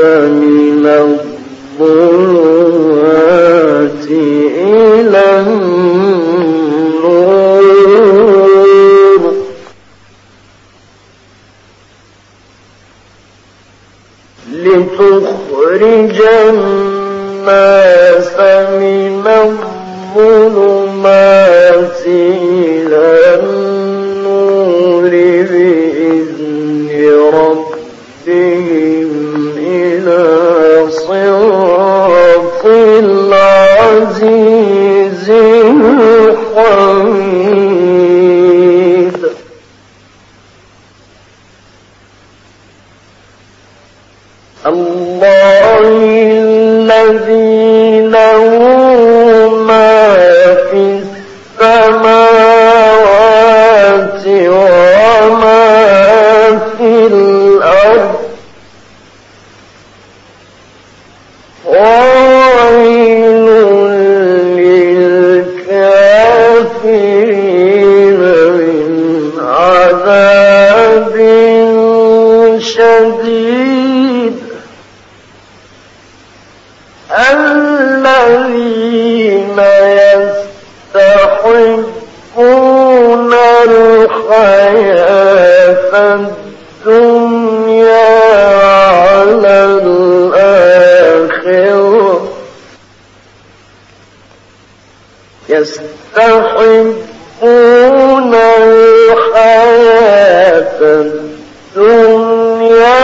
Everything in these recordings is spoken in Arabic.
من الظلم الذين يستحقون الحياة الدنيا على الآخرة. يستحقون الحياة الدنيا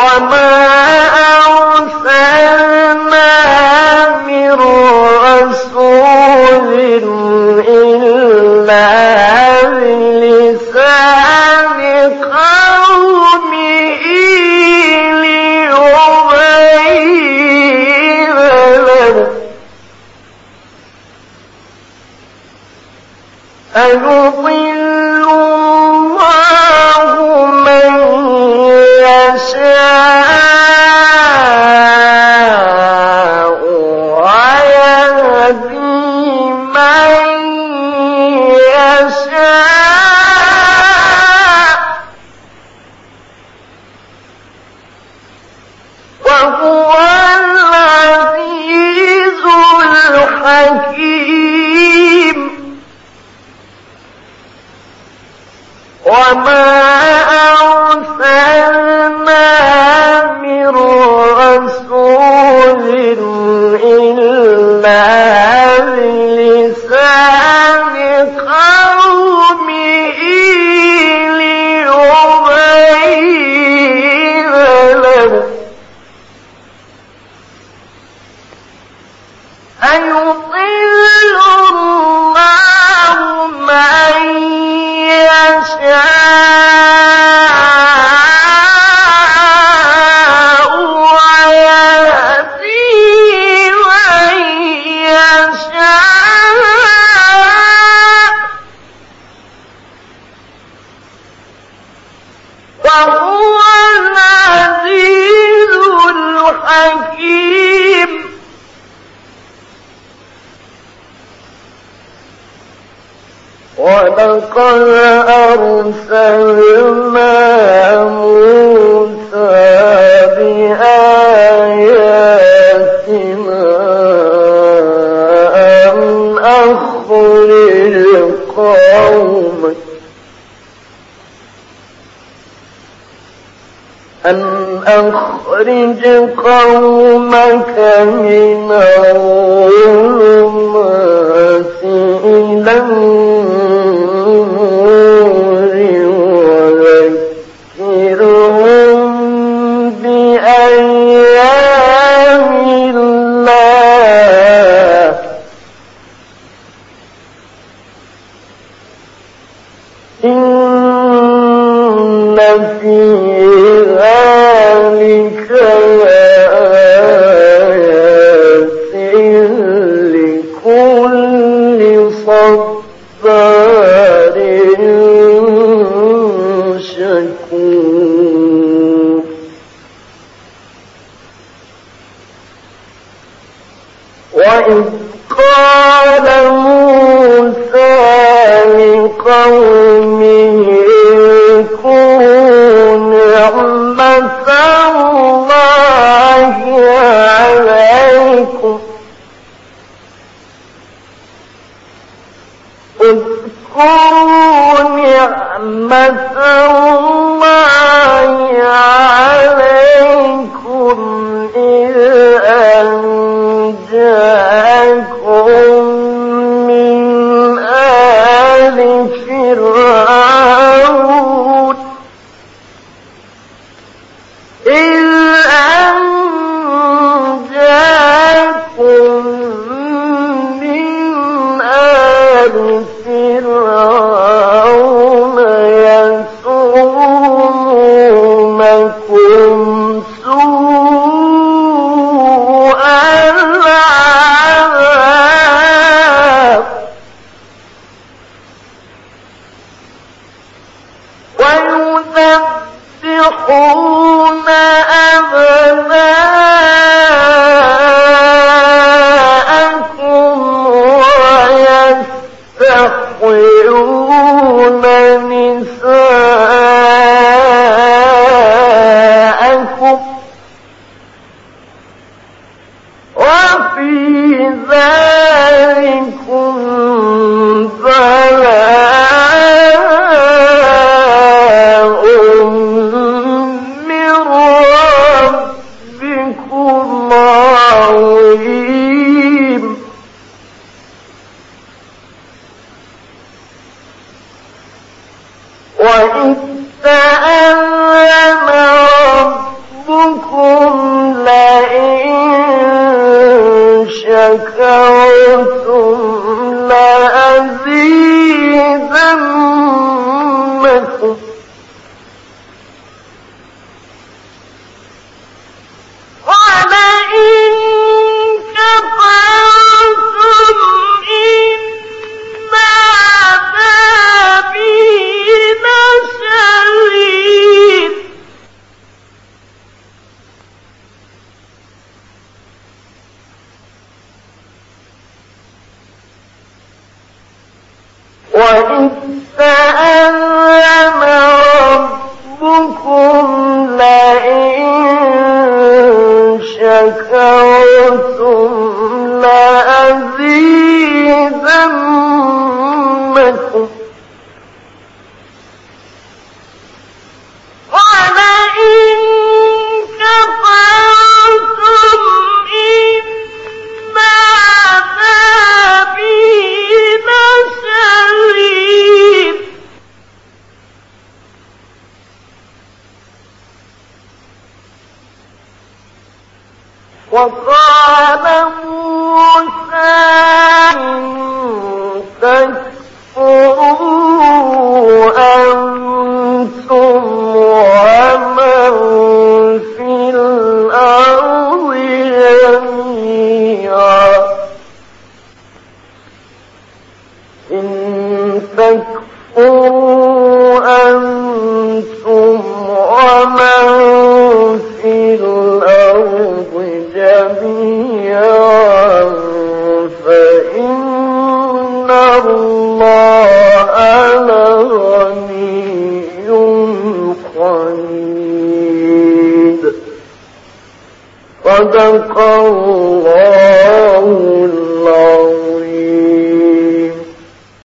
وما العزيز الحكيم. ولقد أرسلنا موسى بآخر أخرج قومك من الظلمات إلى النور وذكرهم بأيام الله. إن إليكم اذكروا نعمة 欢迎。وإذ وقال موسى